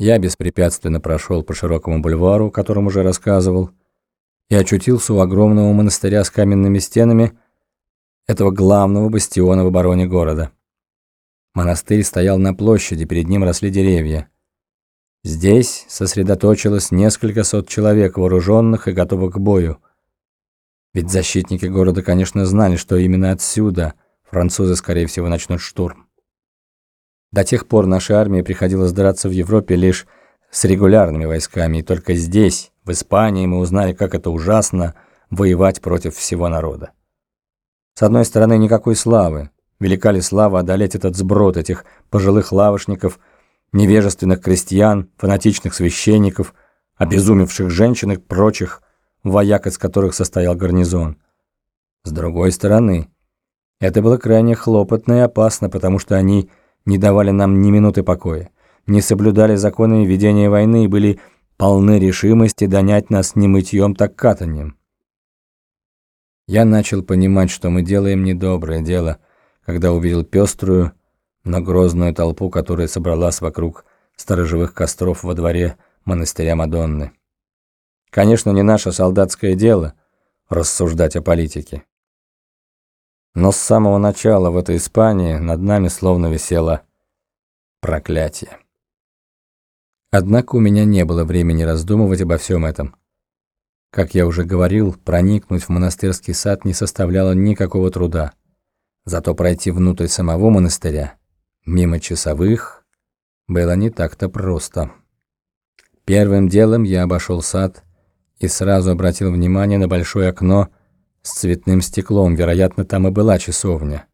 Я беспрепятственно прошел по широкому бульвару, о котором уже рассказывал, и очутился у огромного монастыря с каменными стенами, этого главного бастиона в обороне города. Монастырь стоял на площади, перед ним росли деревья. Здесь сосредоточилось несколько сот человек, вооруженных и готовых к бою. Ведь защитники города, конечно, знали, что именно отсюда французы, скорее всего, начнут штурм. До тех пор нашей армии приходилось драться в Европе лишь с регулярными войсками, и только здесь, в Испании, мы узнали, как это ужасно воевать против всего народа. С одной стороны, никакой славы. Велика ли слава одолеть этот сброд этих пожилых лавочников, невежественных крестьян, фанатичных священников, обезумевших женщин и прочих, вояк из которых состоял гарнизон. С другой стороны, это было крайне хлопотно и опасно, потому что они не давали нам ни минуты покоя, не соблюдали законы ведения войны и были полны решимости донять нас не мытьем, так катанием. Я начал понимать, что мы делаем недоброе дело, когда увидел пеструю, но грозную толпу, которая собралась вокруг сторожевых костров во дворе монастыря Мадонны. Конечно, не наше солдатское дело рассуждать о политике. Но с самого начала в этой Испании над нами словно висело проклятие. Однако у меня не было времени раздумывать обо всем этом. Как я уже говорил, проникнуть в монастырский сад не составляло никакого труда. Зато пройти внутрь самого монастыря, мимо часовых, было не так-то просто. Первым делом я обошел сад и сразу обратил внимание на большое окно, с цветным стеклом, вероятно, там и была часовня.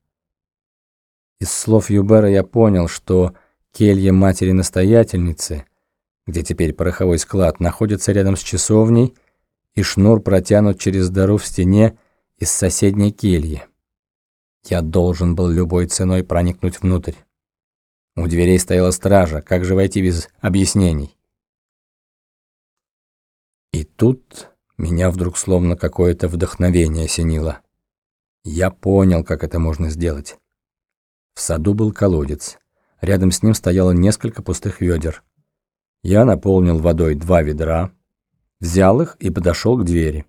Из слов Юбера я понял, что келья матери-настоятельницы, где теперь пороховой склад, находится рядом с часовней, и шнур протянут через дыру в стене из соседней кельи. Я должен был любой ценой проникнуть внутрь. У дверей стояла стража, как же войти без объяснений? И тут меня вдруг словно какое-то вдохновение осенило. Я понял, как это можно сделать. В саду был колодец. Рядом с ним стояло несколько пустых ведер. Я наполнил водой два ведра, взял их и подошел к двери.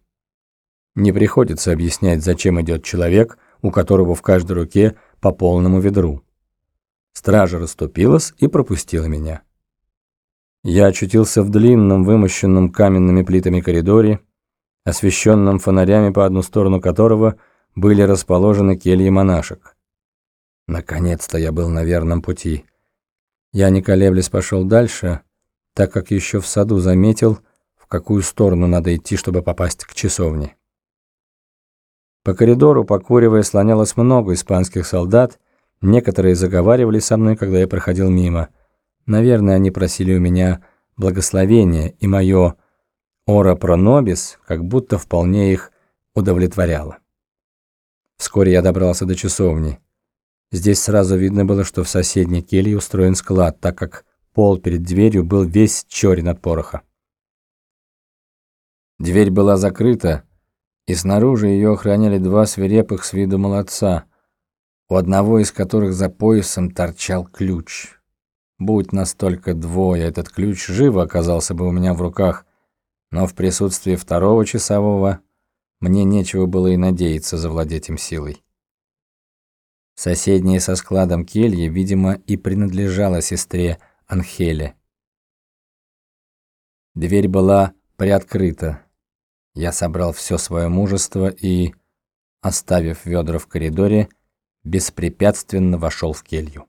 Не приходится объяснять, зачем идет человек, у которого в каждой руке по полному ведру. Стража расступилась и пропустила меня. Я очутился в длинном, вымощенном каменными плитами коридоре, освещенном фонарями, по одну сторону которого были расположены кельи монашек. Наконец-то я был на верном пути. Я, не колеблясь, пошел дальше, так как еще в саду заметил, в какую сторону надо идти, чтобы попасть к часовне. По коридору, покуривая, слонялось много испанских солдат, некоторые заговаривали со мной, когда я проходил мимо. Наверное, они просили у меня благословения, и мое Ора Пронобис как будто вполне их удовлетворяла. Вскоре я добрался до часовни. Здесь сразу видно было, что в соседней келье устроен склад, так как пол перед дверью был весь черен от пороха. Дверь была закрыта, и снаружи ее охраняли два свирепых с виду молодца, у одного из которых за поясом торчал ключ. Будь настолько двое, этот ключ живо оказался бы у меня в руках, но в присутствии второго часового мне нечего было и надеяться завладеть им силой. Соседняя со складом кельи, видимо, и принадлежала сестре Анхеле. Дверь была приоткрыта. Я собрал все свое мужество и, оставив ведра в коридоре, беспрепятственно вошел в келью.